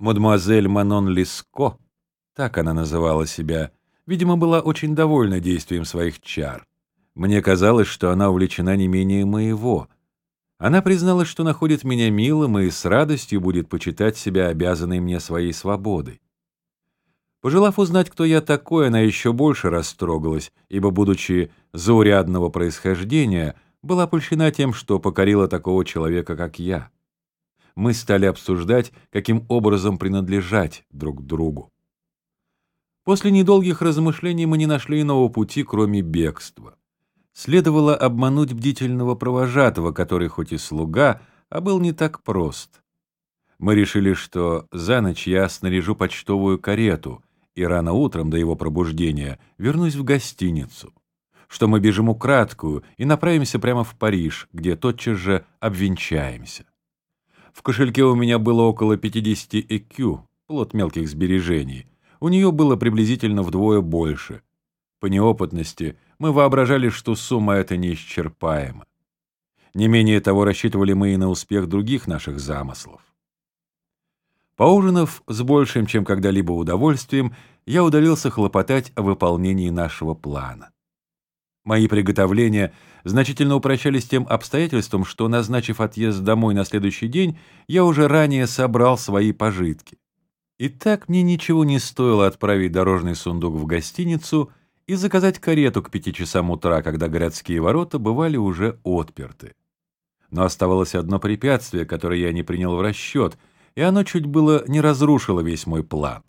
Мадемуазель Манон Лиско, так она называла себя, видимо, была очень довольна действием своих чар. Мне казалось, что она увлечена не менее моего. Она призналась, что находит меня милым и с радостью будет почитать себя обязанной мне своей свободой. Пожелав узнать, кто я такой, она еще больше растрогалась, ибо, будучи заурядного происхождения, была польщена тем, что покорила такого человека, как я. Мы стали обсуждать, каким образом принадлежать друг другу. После недолгих размышлений мы не нашли иного пути, кроме бегства. Следовало обмануть бдительного провожатого, который хоть и слуга, а был не так прост. Мы решили, что за ночь я снаряжу почтовую карету и рано утром до его пробуждения вернусь в гостиницу, что мы бежим украдкую и направимся прямо в Париж, где тотчас же обвенчаемся. В кошельке у меня было около 50 ЭКЮ, плод мелких сбережений. У нее было приблизительно вдвое больше. По неопытности мы воображали, что сумма эта неисчерпаема. Не менее того рассчитывали мы и на успех других наших замыслов. Поужинав с большим, чем когда-либо удовольствием, я удалился хлопотать о выполнении нашего плана. Мои приготовления значительно упрощались тем обстоятельством, что, назначив отъезд домой на следующий день, я уже ранее собрал свои пожитки. И так мне ничего не стоило отправить дорожный сундук в гостиницу и заказать карету к пяти часам утра, когда городские ворота бывали уже отперты. Но оставалось одно препятствие, которое я не принял в расчет, и оно чуть было не разрушило весь мой план.